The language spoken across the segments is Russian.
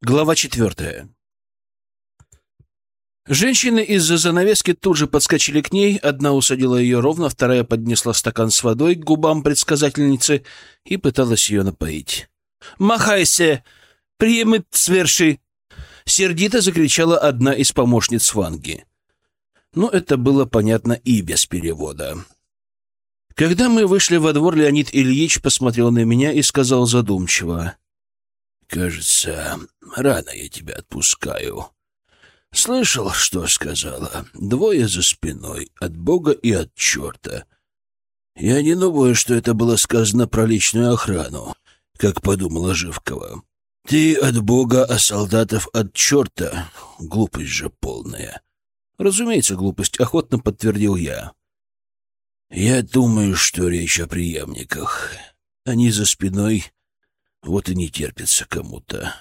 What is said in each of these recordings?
Глава четвертая. Женщины из-за занавески тут же подскочили к ней, одна усадила ее ровно, вторая поднесла стакан с водой к губам предсказательницы и пыталась ее напоить. «Махайся! Примет сверши!» Сердито закричала одна из помощниц Ванги. Но это было понятно и без перевода. Когда мы вышли во двор, Леонид Ильич посмотрел на меня и сказал задумчиво. «Кажется, рано я тебя отпускаю. Слышал, что сказала? Двое за спиной, от Бога и от черта. Я не думаю, что это было сказано про личную охрану, как подумала Живкова. Ты от Бога, а солдатов от черта. Глупость же полная. Разумеется, глупость, охотно подтвердил я. Я думаю, что речь о преемниках. Они за спиной, вот и не терпится кому-то.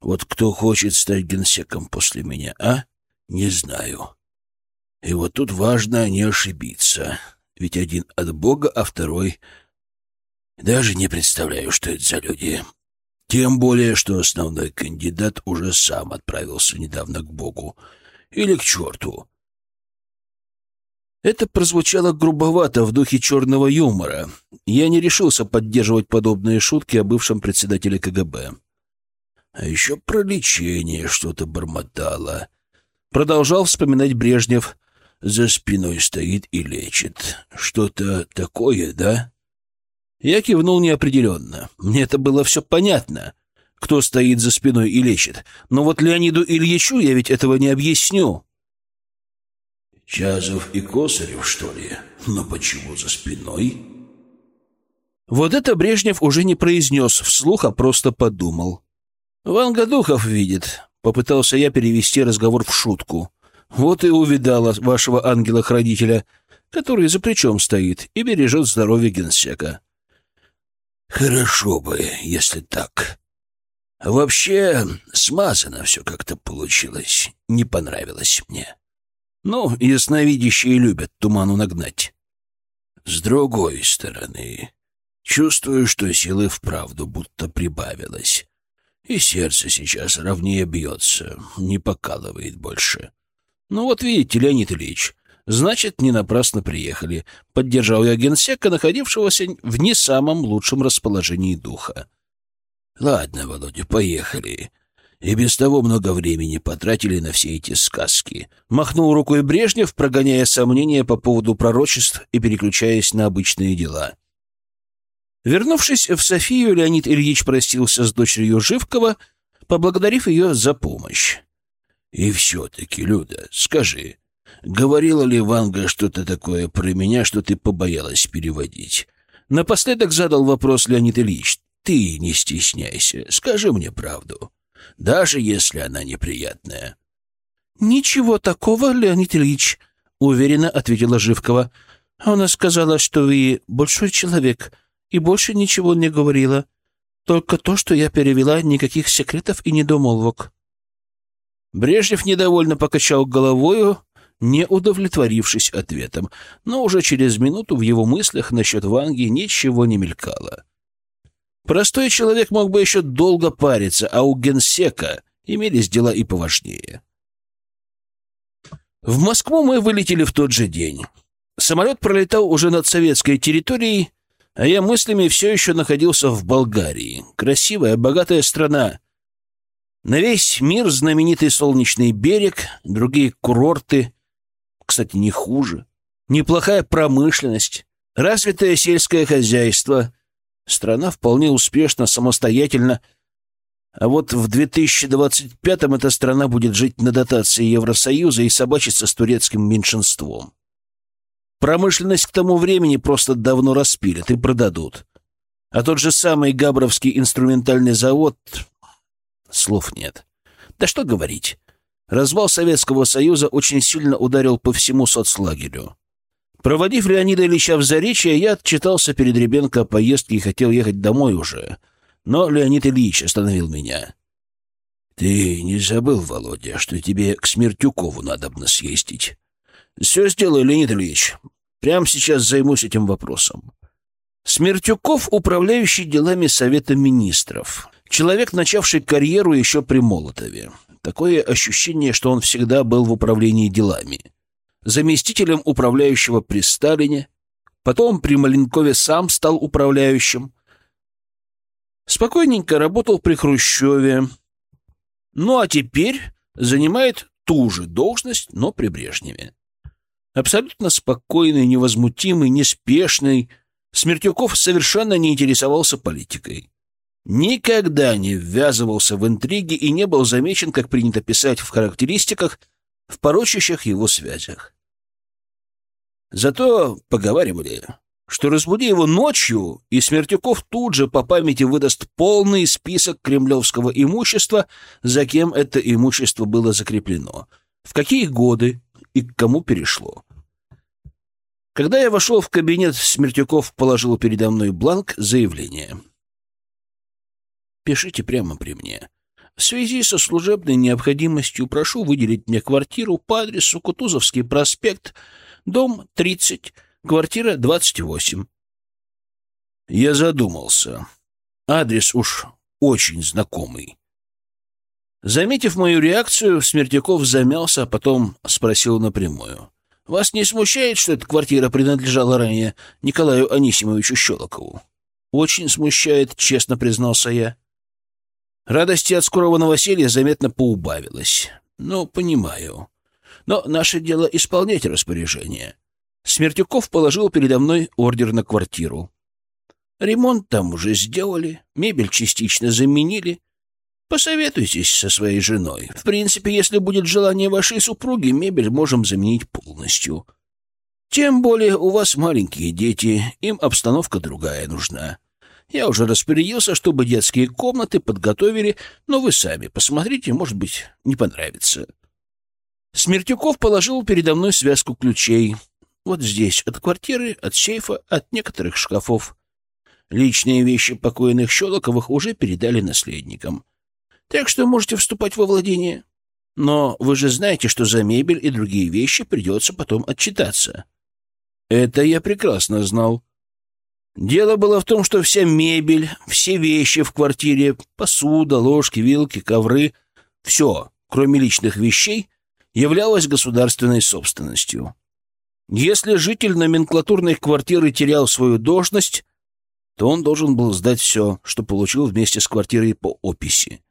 Вот кто хочет стать генсеком после меня, а? Не знаю. И вот тут важно не ошибиться. Ведь один от Бога, а второй... Даже не представляю, что это за люди. Тем более, что основной кандидат уже сам отправился недавно к Богу. Или к черту. Это прозвучало грубовато в духе черного юмора. Я не решился поддерживать подобные шутки о бывшем председателе КГБ. А еще про лечение что-то бормотало. Продолжал вспоминать Брежнев. За спиной стоит и лечит. Что-то такое, да? Я кивнул неопределенно. Мне это было все понятно, кто стоит за спиной и лечит. Но вот Леониду Ильичу я ведь этого не объясню. Чазов и Косарев, что ли? Но почему за спиной? Вот это Брежнев уже не произнес вслух, а просто подумал. «Ванга духов видит», — попытался я перевести разговор в шутку. «Вот и увидала вашего ангела-хранителя, который за плечом стоит и бережет здоровье генсека». «Хорошо бы, если так. Вообще, смазано все как-то получилось. Не понравилось мне. Ну, ясновидящие любят туману нагнать. С другой стороны, чувствую, что силы вправду будто прибавилось». И сердце сейчас ровнее бьется, не покалывает больше. Ну вот видите, Леонид Ильич, значит, не напрасно приехали. Поддержал я генсека, находившегося в не самом лучшем расположении духа. Ладно, Володя, поехали. И без того много времени потратили на все эти сказки. Махнул рукой Брежнев, прогоняя сомнения по поводу пророчеств и переключаясь на обычные дела. Вернувшись в Софию, Леонид Ильич простился с дочерью Живкова, поблагодарив ее за помощь. «И все-таки, Люда, скажи, говорила ли Ванга что-то такое про меня, что ты побоялась переводить?» Напоследок задал вопрос Леонид Ильич. «Ты не стесняйся, скажи мне правду, даже если она неприятная». «Ничего такого, Леонид Ильич», — уверенно ответила Живкова. «Она сказала, что вы большой человек, и больше ничего не говорила. Только то, что я перевела, никаких секретов и недомолвок. Брежнев недовольно покачал головою, не удовлетворившись ответом, но уже через минуту в его мыслях насчет Ванги ничего не мелькало. Простой человек мог бы еще долго париться, а у генсека имелись дела и поважнее. В Москву мы вылетели в тот же день. Самолет пролетал уже над советской территорией, а я мыслями все еще находился в Болгарии. Красивая, богатая страна. На весь мир знаменитый солнечный берег, другие курорты. Кстати, не хуже. Неплохая промышленность, развитое сельское хозяйство. Страна вполне успешно, самостоятельно. А вот в 2025-м эта страна будет жить на дотации Евросоюза и собачиться с турецким меньшинством. Промышленность к тому времени просто давно распилят и продадут. А тот же самый Габровский инструментальный завод... Слов нет. Да что говорить. Развал Советского Союза очень сильно ударил по всему соцлагерю. Проводив Леонида Ильича в Заречье, я отчитался перед Ребенко о поездке и хотел ехать домой уже. Но Леонид Ильич остановил меня. — Ты не забыл, Володя, что тебе к Смертюкову надо бы съездить? — Все сделаю, Леонид Ильич. Прямо сейчас займусь этим вопросом. Смертюков, управляющий делами Совета Министров. Человек, начавший карьеру еще при Молотове. Такое ощущение, что он всегда был в управлении делами. Заместителем управляющего при Сталине, потом при Маленкове сам стал управляющим. Спокойненько работал при Хрущеве. Ну а теперь занимает ту же должность, но при Брежневе. Абсолютно спокойный, невозмутимый, неспешный, Смертюков совершенно не интересовался политикой. Никогда не ввязывался в интриги и не был замечен, как принято писать в характеристиках, в порочащих его связях. Зато поговаривали, что разбуди его ночью, и Смертюков тут же по памяти выдаст полный список кремлевского имущества, за кем это имущество было закреплено, в какие годы и к кому перешло. Когда я вошел в кабинет, Смертюков положил передо мной бланк заявления. «Пишите прямо при мне. В связи со служебной необходимостью прошу выделить мне квартиру по адресу Кутузовский проспект, дом 30, квартира 28». Я задумался. Адрес уж очень знакомый. Заметив мою реакцию, Смертяков замялся, а потом спросил напрямую. Вас не смущает, что эта квартира принадлежала ранее Николаю Анисимовичу Щелокову? Очень смущает, честно признался я. Радости от скорого новоселья заметно поубавилось. Ну, понимаю. Но наше дело исполнять распоряжение. Смертюков положил передо мной ордер на квартиру. Ремонт там уже сделали, мебель частично заменили — Посоветуйтесь со своей женой. В принципе, если будет желание вашей супруги, мебель можем заменить полностью. Тем более у вас маленькие дети, им обстановка другая нужна. Я уже распорядился, чтобы детские комнаты подготовили, но вы сами посмотрите, может быть, не понравится. Смертюков положил передо мной связку ключей. Вот здесь, от квартиры, от сейфа, от некоторых шкафов. Личные вещи покойных Щелоковых уже передали наследникам. Так что можете вступать во владение. Но вы же знаете, что за мебель и другие вещи придется потом отчитаться. Это я прекрасно знал. Дело было в том, что вся мебель, все вещи в квартире, посуда, ложки, вилки, ковры, все, кроме личных вещей, являлось государственной собственностью. Если житель номенклатурной квартиры терял свою должность, то он должен был сдать все, что получил вместе с квартирой по описи.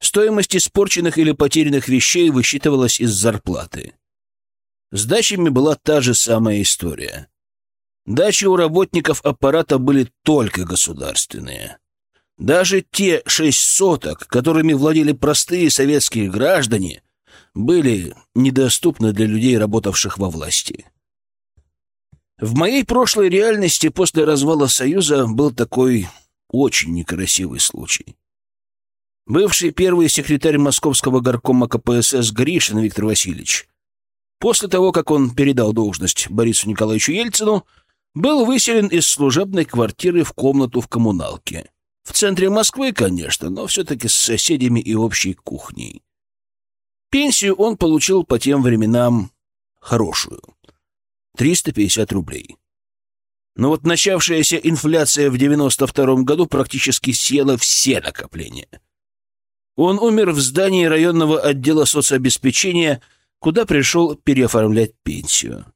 Стоимость испорченных или потерянных вещей высчитывалась из зарплаты. С дачами была та же самая история. Дачи у работников аппарата были только государственные. Даже те шесть соток, которыми владели простые советские граждане, были недоступны для людей, работавших во власти. В моей прошлой реальности после развала Союза был такой очень некрасивый случай. Бывший первый секретарь московского горкома КПСС Гришин Виктор Васильевич, после того, как он передал должность Борису Николаевичу Ельцину, был выселен из служебной квартиры в комнату в коммуналке. В центре Москвы, конечно, но все-таки с соседями и общей кухней. Пенсию он получил по тем временам хорошую — 350 рублей. Но вот начавшаяся инфляция в 92 году практически съела все накопления — он умер в здании районного отдела соцобеспечения, куда пришел переоформлять пенсию.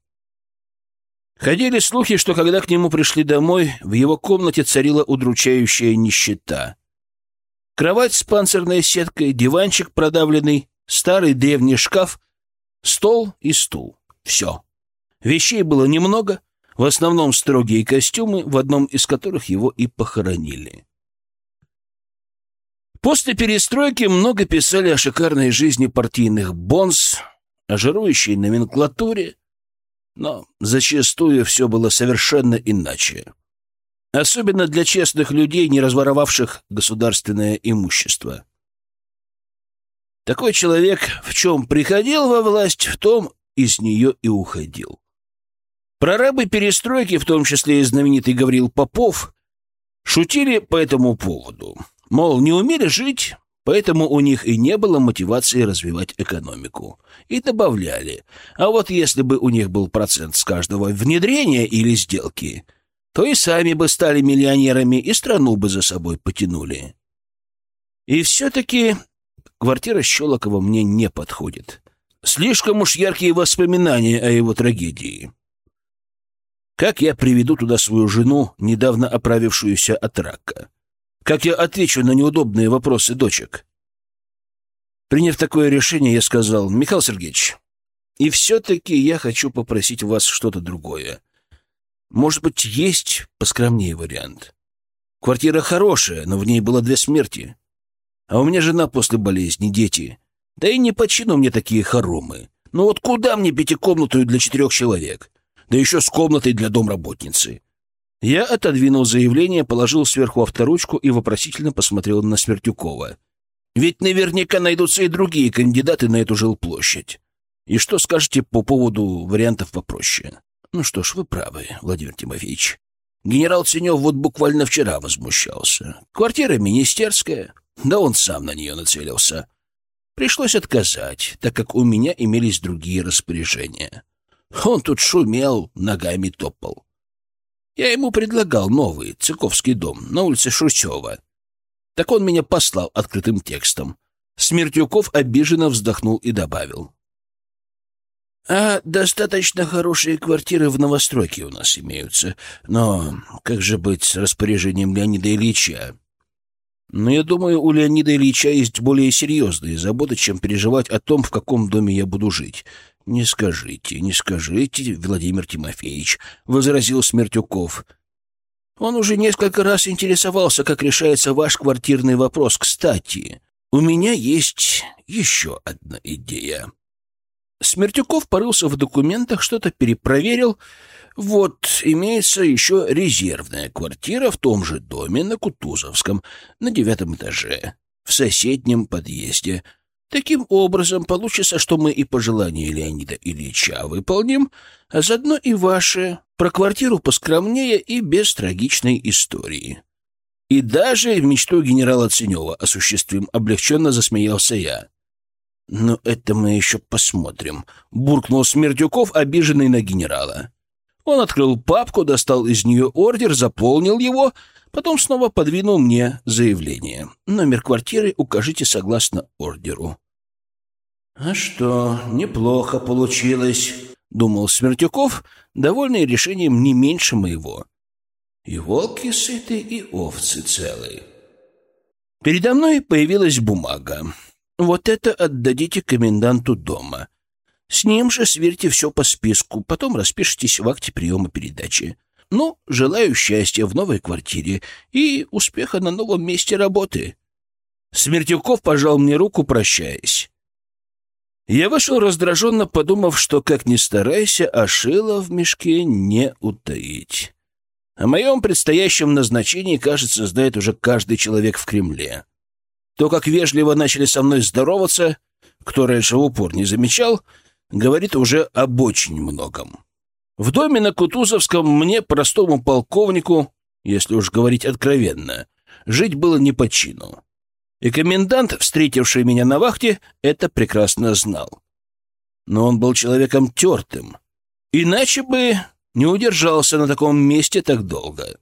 Ходили слухи, что когда к нему пришли домой, в его комнате царила удручающая нищета. Кровать с панцирной сеткой, диванчик продавленный, старый древний шкаф, стол и стул. Все. Вещей было немного, в основном строгие костюмы, в одном из которых его и похоронили. После перестройки много писали о шикарной жизни партийных бонс, о жирующей номенклатуре, но зачастую все было совершенно иначе. Особенно для честных людей, не разворовавших государственное имущество. Такой человек в чем приходил во власть, в том из нее и уходил. Прорабы перестройки, в том числе и знаменитый Гаврил Попов, шутили по этому поводу. Мол, не умели жить, поэтому у них и не было мотивации развивать экономику. И добавляли, а вот если бы у них был процент с каждого внедрения или сделки, то и сами бы стали миллионерами, и страну бы за собой потянули. И все-таки квартира Щелокова мне не подходит. Слишком уж яркие воспоминания о его трагедии. Как я приведу туда свою жену, недавно оправившуюся от рака? Как я отвечу на неудобные вопросы дочек? Приняв такое решение, я сказал, Михаил Сергеевич, и все-таки я хочу попросить вас что-то другое. Может быть, есть поскромнее вариант? Квартира хорошая, но в ней было две смерти. А у меня жена после болезни, дети. Да и не почину мне такие хоромы. Ну вот куда мне пятикомнатую для четырех человек? да еще с комнатой для домработницы. Я отодвинул заявление, положил сверху авторучку и вопросительно посмотрел на Смертюкова. Ведь наверняка найдутся и другие кандидаты на эту жилплощадь. И что скажете по поводу вариантов попроще? Ну что ж, вы правы, Владимир Тимофеевич. Генерал Ценев вот буквально вчера возмущался. Квартира министерская, да он сам на нее нацелился. Пришлось отказать, так как у меня имелись другие распоряжения. Он тут шумел, ногами топал. Я ему предлагал новый Цыковский дом на улице Шучева. Так он меня послал открытым текстом. Смертюков обиженно вздохнул и добавил. «А достаточно хорошие квартиры в новостройке у нас имеются. Но как же быть с распоряжением Леонида Ильича? Но я думаю, у Леонида Ильича есть более серьезные заботы, чем переживать о том, в каком доме я буду жить. «Не скажите, не скажите, Владимир Тимофеевич», — возразил Смертюков. «Он уже несколько раз интересовался, как решается ваш квартирный вопрос. Кстати, у меня есть еще одна идея». Смертюков порылся в документах, что-то перепроверил. Вот, имеется еще резервная квартира в том же доме на Кутузовском, на девятом этаже, в соседнем подъезде — Таким образом, получится, что мы и пожелания Леонида Ильича выполним, а заодно и ваши, про квартиру поскромнее и без трагичной истории. И даже мечту генерала Ценева осуществим, облегченно засмеялся я. «Но это мы еще посмотрим», — буркнул Смертюков, обиженный на генерала. Он открыл папку, достал из нее ордер, заполнил его — Потом снова подвинул мне заявление. Номер квартиры укажите согласно ордеру. «А что, неплохо получилось», — думал Смертюков, довольный решением не меньше моего. «И волки сыты, и овцы целы». Передо мной появилась бумага. «Вот это отдадите коменданту дома. С ним же сверьте все по списку, потом распишитесь в акте приема передачи. Ну, желаю счастья в новой квартире и успеха на новом месте работы. Смертюков пожал мне руку, прощаясь. Я вышел раздраженно, подумав, что, как ни старайся, а шило в мешке не утаить. О моем предстоящем назначении, кажется, знает уже каждый человек в Кремле. То, как вежливо начали со мной здороваться, кто раньше в упор не замечал, говорит уже об очень многом. В доме на Кутузовском мне, простому полковнику, если уж говорить откровенно, жить было не по чину. И комендант, встретивший меня на вахте, это прекрасно знал. Но он был человеком тертым, иначе бы не удержался на таком месте так долго.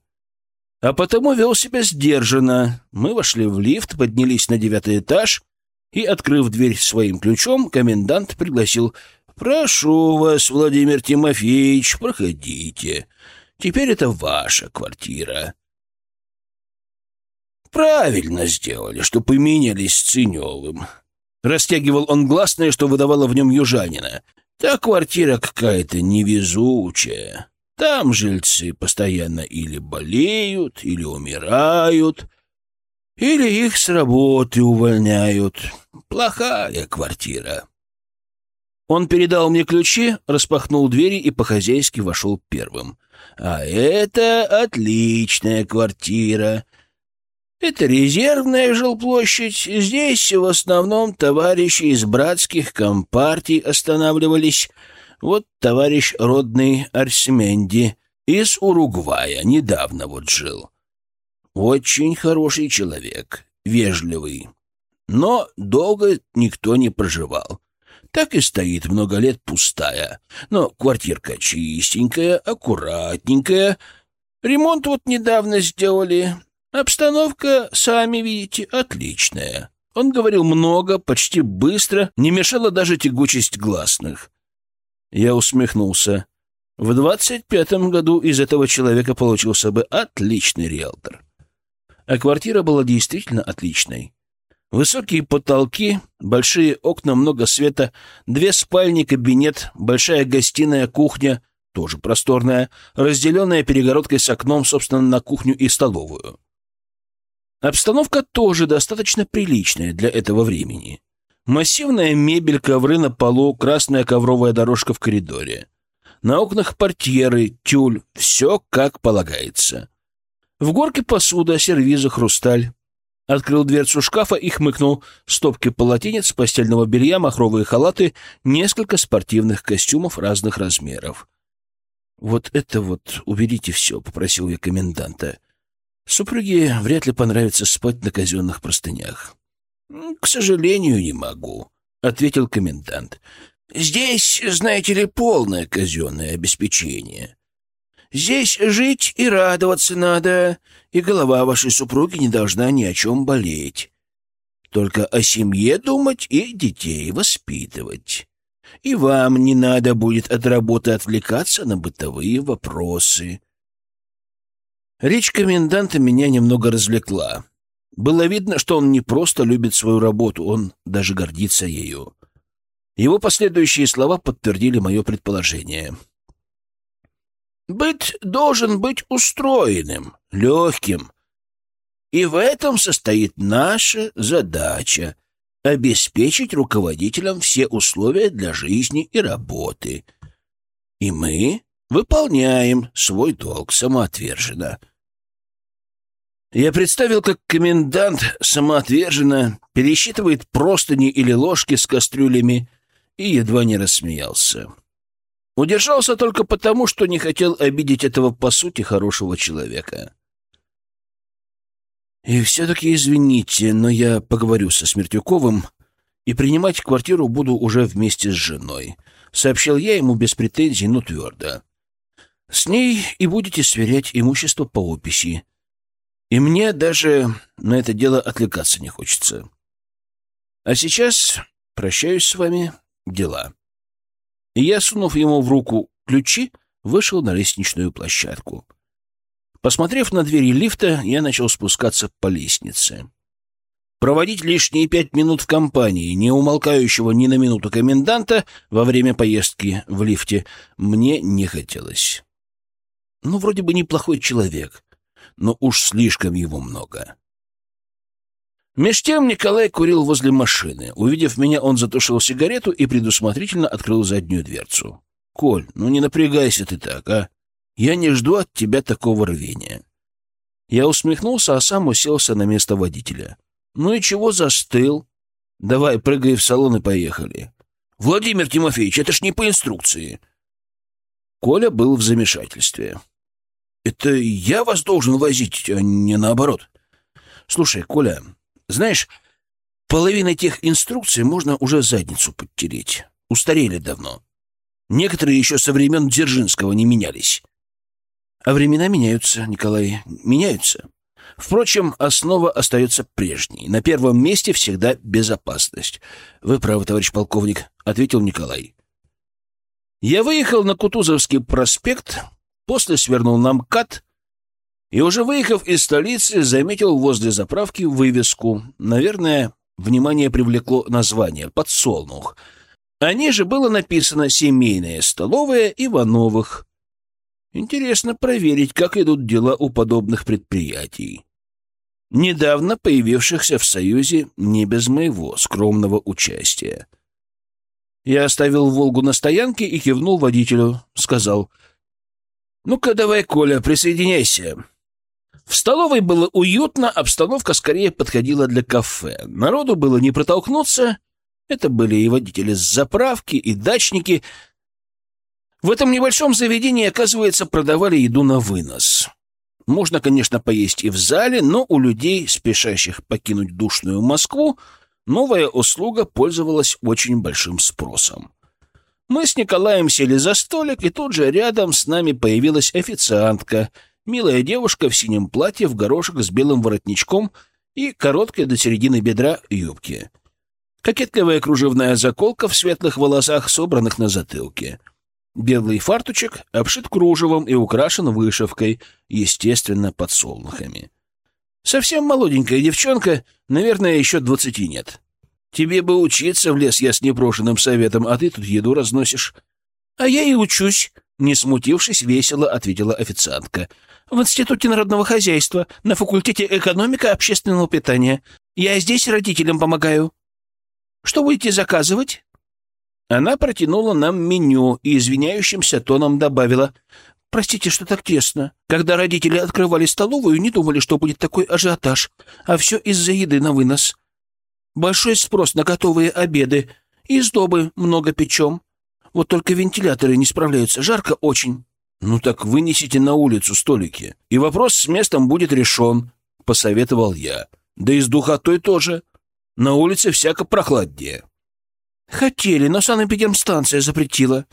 А потому вел себя сдержанно. Мы вошли в лифт, поднялись на девятый этаж, и, открыв дверь своим ключом, комендант пригласил «Прошу вас, Владимир Тимофеевич, проходите. Теперь это ваша квартира». «Правильно сделали, что поменялись с Ценевым». Растягивал он гласное, что выдавало в нем южанина. «Та квартира какая-то невезучая. Там жильцы постоянно или болеют, или умирают, или их с работы увольняют. Плохая квартира». Он передал мне ключи, распахнул двери и по-хозяйски вошел первым. «А это отличная квартира. Это резервная жилплощадь. Здесь в основном товарищи из братских компартий останавливались. Вот товарищ родный Арсеменди из Уругвая недавно вот жил. Очень хороший человек, вежливый. Но долго никто не проживал. Так и стоит много лет пустая. Но квартирка чистенькая, аккуратненькая. Ремонт вот недавно сделали. Обстановка, сами видите, отличная. Он говорил много, почти быстро, не мешала даже тягучесть гласных. Я усмехнулся. В двадцать пятом году из этого человека получился бы отличный риэлтор. А квартира была действительно отличной. Высокие потолки, большие окна, много света, две спальни, кабинет, большая гостиная, кухня, тоже просторная, разделенная перегородкой с окном, собственно, на кухню и столовую. Обстановка тоже достаточно приличная для этого времени. Массивная мебель, ковры на полу, красная ковровая дорожка в коридоре. На окнах портьеры, тюль, все как полагается. В горке посуда, сервизы, хрусталь. Открыл дверцу шкафа и хмыкнул. Стопки полотенец, постельного белья, махровые халаты, несколько спортивных костюмов разных размеров. «Вот это вот уберите все», — попросил я коменданта. «Супруге вряд ли понравится спать на казенных простынях». «К сожалению, не могу», — ответил комендант. «Здесь, знаете ли, полное казенное обеспечение. Здесь жить и радоваться надо, и голова вашей супруги не должна ни о чем болеть. Только о семье думать и детей воспитывать. И вам не надо будет от работы отвлекаться на бытовые вопросы. Речь коменданта меня немного развлекла. Было видно, что он не просто любит свою работу, он даже гордится ею. Его последующие слова подтвердили мое предположение — Быт должен быть устроенным, легким. И в этом состоит наша задача — обеспечить руководителям все условия для жизни и работы. И мы выполняем свой долг самоотверженно. Я представил, как комендант самоотверженно пересчитывает простыни или ложки с кастрюлями и едва не рассмеялся. Удержался только потому, что не хотел обидеть этого, по сути, хорошего человека. И все-таки извините, но я поговорю со Смертюковым и принимать квартиру буду уже вместе с женой. Сообщил я ему без претензий, но твердо. С ней и будете сверять имущество по описи. И мне даже на это дело отвлекаться не хочется. А сейчас прощаюсь с вами. Дела и я, сунув ему в руку ключи, вышел на лестничную площадку. Посмотрев на двери лифта, я начал спускаться по лестнице. Проводить лишние пять минут в компании, не умолкающего ни на минуту коменданта во время поездки в лифте, мне не хотелось. Ну, вроде бы неплохой человек, но уж слишком его много. Меж тем Николай курил возле машины. Увидев меня, он затушил сигарету и предусмотрительно открыл заднюю дверцу. «Коль, ну не напрягайся ты так, а? Я не жду от тебя такого рвения». Я усмехнулся, а сам уселся на место водителя. «Ну и чего застыл? Давай, прыгай в салон и поехали». «Владимир Тимофеевич, это ж не по инструкции». Коля был в замешательстве. «Это я вас должен возить, а не наоборот». «Слушай, Коля, знаешь, половина тех инструкций можно уже задницу подтереть. Устарели давно. Некоторые еще со времен Дзержинского не менялись. А времена меняются, Николай, меняются. Впрочем, основа остается прежней. На первом месте всегда безопасность. Вы правы, товарищ полковник, — ответил Николай. Я выехал на Кутузовский проспект, после свернул на МКАД и уже выехав из столицы, заметил возле заправки вывеску. Наверное, внимание привлекло название «Подсолнух». А ниже было написано «Семейная столовая Ивановых». Интересно проверить, как идут дела у подобных предприятий. Недавно появившихся в Союзе не без моего скромного участия. Я оставил «Волгу» на стоянке и кивнул водителю. Сказал, «Ну-ка давай, Коля, присоединяйся». В столовой было уютно, обстановка скорее подходила для кафе. Народу было не протолкнуться. Это были и водители с заправки, и дачники. В этом небольшом заведении, оказывается, продавали еду на вынос. Можно, конечно, поесть и в зале, но у людей, спешащих покинуть душную Москву, новая услуга пользовалась очень большим спросом. Мы с Николаем сели за столик, и тут же рядом с нами появилась официантка — Милая девушка в синем платье, в горошек с белым воротничком и короткой до середины бедра юбки. Кокетливая кружевная заколка в светлых волосах, собранных на затылке. Белый фартучек обшит кружевом и украшен вышивкой, естественно, подсолнухами. Совсем молоденькая девчонка, наверное, еще двадцати нет. Тебе бы учиться в лес я с непрошенным советом, а ты тут еду разносишь. А я и учусь, не смутившись, весело ответила официантка. В Институте народного хозяйства, на факультете экономика общественного питания. Я здесь родителям помогаю. Что будете заказывать? Она протянула нам меню и извиняющимся тоном добавила. «Простите, что так тесно. Когда родители открывали столовую, не думали, что будет такой ажиотаж. А все из-за еды на вынос. Большой спрос на готовые обеды. И сдобы много печем. Вот только вентиляторы не справляются. Жарко очень». «Ну так вынесите на улицу столики, и вопрос с местом будет решен», — посоветовал я. «Да и с духотой тоже. На улице всяко прохладнее». «Хотели, но санэпидемстанция запретила.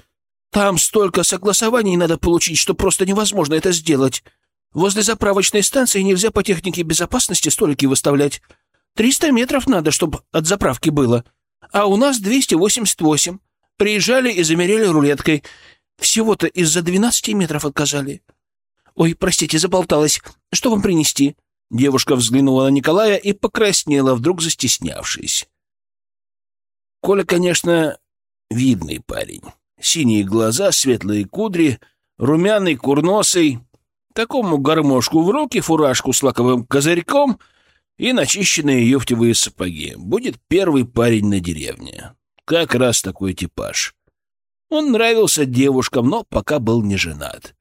Там столько согласований надо получить, что просто невозможно это сделать. Возле заправочной станции нельзя по технике безопасности столики выставлять. Триста метров надо, чтобы от заправки было. А у нас двести восемьдесят восемь. Приезжали и замерили рулеткой. Всего-то из-за двенадцати метров отказали. Ой, простите, заболталась. Что вам принести?» Девушка взглянула на Николая и покраснела, вдруг застеснявшись. Коля, конечно, видный парень. Синие глаза, светлые кудри, румяный, курносый. Такому гармошку в руки, фуражку с лаковым козырьком и начищенные юфтевые сапоги. Будет первый парень на деревне. Как раз такой типаж. Он нравился девушкам, но пока был не женат.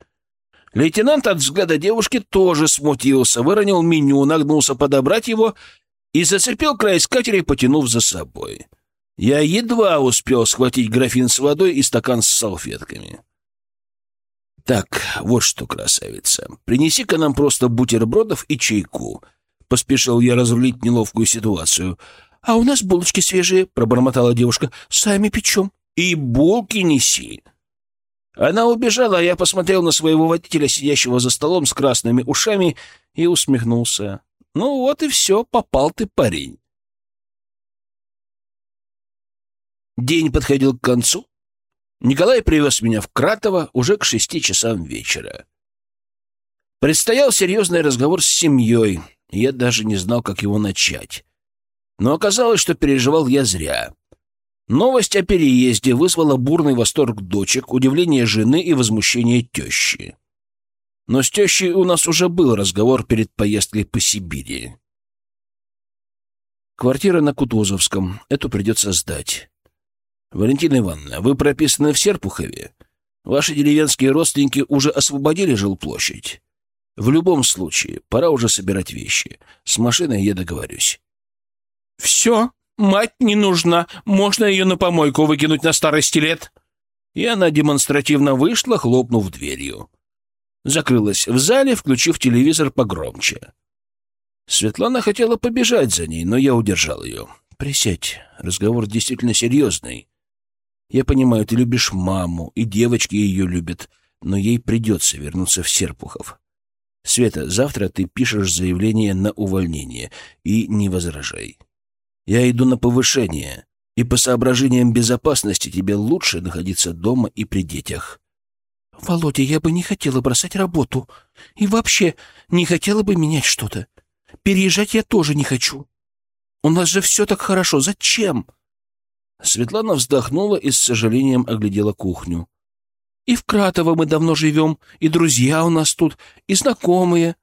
Лейтенант от взгляда девушки тоже смутился, выронил меню, нагнулся подобрать его и зацепил край скатери, потянув за собой. — я едва успел схватить графин с водой и стакан с салфетками. «Так, вот что, красавица, принеси-ка нам просто бутербродов и чайку», — поспешил я разрулить неловкую ситуацию. «А у нас булочки свежие», — пробормотала девушка. «Сами печем». «И булки неси». Она убежала, а я посмотрел на своего водителя, сидящего за столом с красными ушами, и усмехнулся. «Ну вот и все, попал ты, парень». День подходил к концу. Николай привез меня в Кратово уже к шести часам вечера. Предстоял серьезный разговор с семьей, я даже не знал, как его начать. Но оказалось, что переживал я зря. Новость о переезде вызвала бурный восторг дочек, удивление жены и возмущение тещи. Но с тещей у нас уже был разговор перед поездкой по Сибири. Квартира на Кутузовском. Эту придется сдать. «Валентина Ивановна, вы прописаны в Серпухове? Ваши деревенские родственники уже освободили жилплощадь? В любом случае, пора уже собирать вещи. С машиной я договорюсь». «Все, мать не нужна. Можно ее на помойку выкинуть на старости лет». И она демонстративно вышла, хлопнув дверью. Закрылась в зале, включив телевизор погромче. Светлана хотела побежать за ней, но я удержал ее. «Присядь, разговор действительно серьезный. Я понимаю, ты любишь маму, и девочки ее любят, но ей придется вернуться в Серпухов. Света, завтра ты пишешь заявление на увольнение, и не возражай. Я иду на повышение, и по соображениям безопасности тебе лучше находиться дома и при детях. Володя, я бы не хотела бросать работу, и вообще не хотела бы менять что-то. Переезжать я тоже не хочу. У нас же все так хорошо. Зачем? Светлана вздохнула и с сожалением оглядела кухню. «И в Кратово мы давно живем, и друзья у нас тут, и знакомые».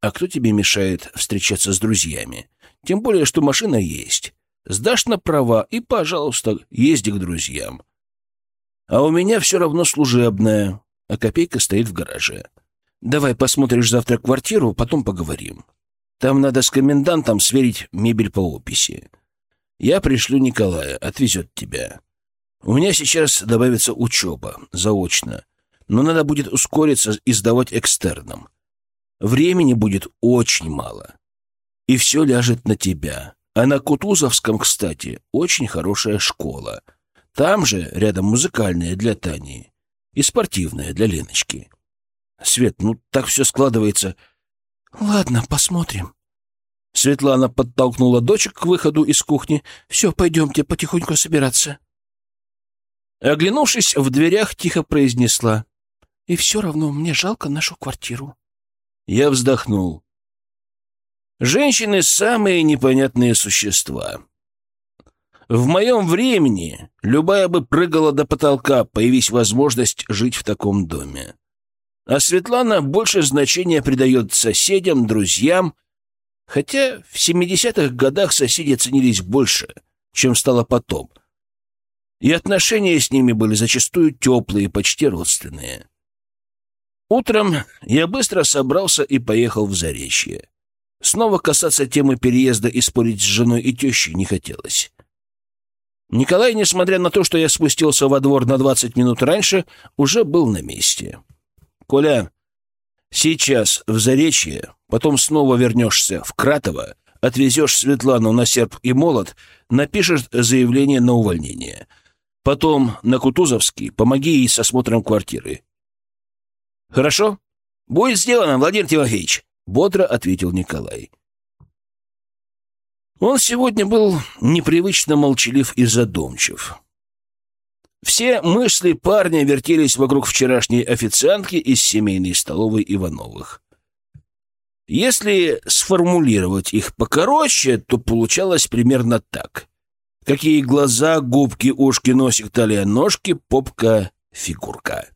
«А кто тебе мешает встречаться с друзьями? Тем более, что машина есть. Сдашь на права и, пожалуйста, езди к друзьям. А у меня все равно служебная, а копейка стоит в гараже. Давай посмотришь завтра квартиру, потом поговорим. Там надо с комендантом сверить мебель по описи». Я пришлю Николая, отвезет тебя. У меня сейчас добавится учеба, заочно. Но надо будет ускориться и сдавать экстерном. Времени будет очень мало. И все ляжет на тебя. А на Кутузовском, кстати, очень хорошая школа. Там же рядом музыкальная для Тани и спортивная для Леночки. Свет, ну так все складывается. Ладно, посмотрим. Светлана подтолкнула дочек к выходу из кухни. Все, пойдемте потихоньку собираться. Оглянувшись в дверях, тихо произнесла. И все равно мне жалко нашу квартиру. Я вздохнул. Женщины — самые непонятные существа. В моем времени любая бы прыгала до потолка, появись возможность жить в таком доме. А Светлана больше значения придает соседям, друзьям, хотя в 70-х годах соседи ценились больше, чем стало потом. И отношения с ними были зачастую теплые, почти родственные. Утром я быстро собрался и поехал в Заречье. Снова касаться темы переезда и спорить с женой и тещей не хотелось. Николай, несмотря на то, что я спустился во двор на двадцать минут раньше, уже был на месте. «Коля, сейчас в Заречье, потом снова вернешься в Кратово, отвезешь Светлану на серп и молот, напишешь заявление на увольнение. Потом на Кутузовский, помоги ей с осмотром квартиры. «Хорошо? Будет сделано, Владимир Тимофеевич», — бодро ответил Николай. Он сегодня был непривычно молчалив и задумчив. Все мысли парня вертелись вокруг вчерашней официантки из семейной столовой Ивановых. Если сформулировать их покороче, то получалось примерно так. Какие глаза, губки, ушки, носик, талия, ножки, попка, фигурка.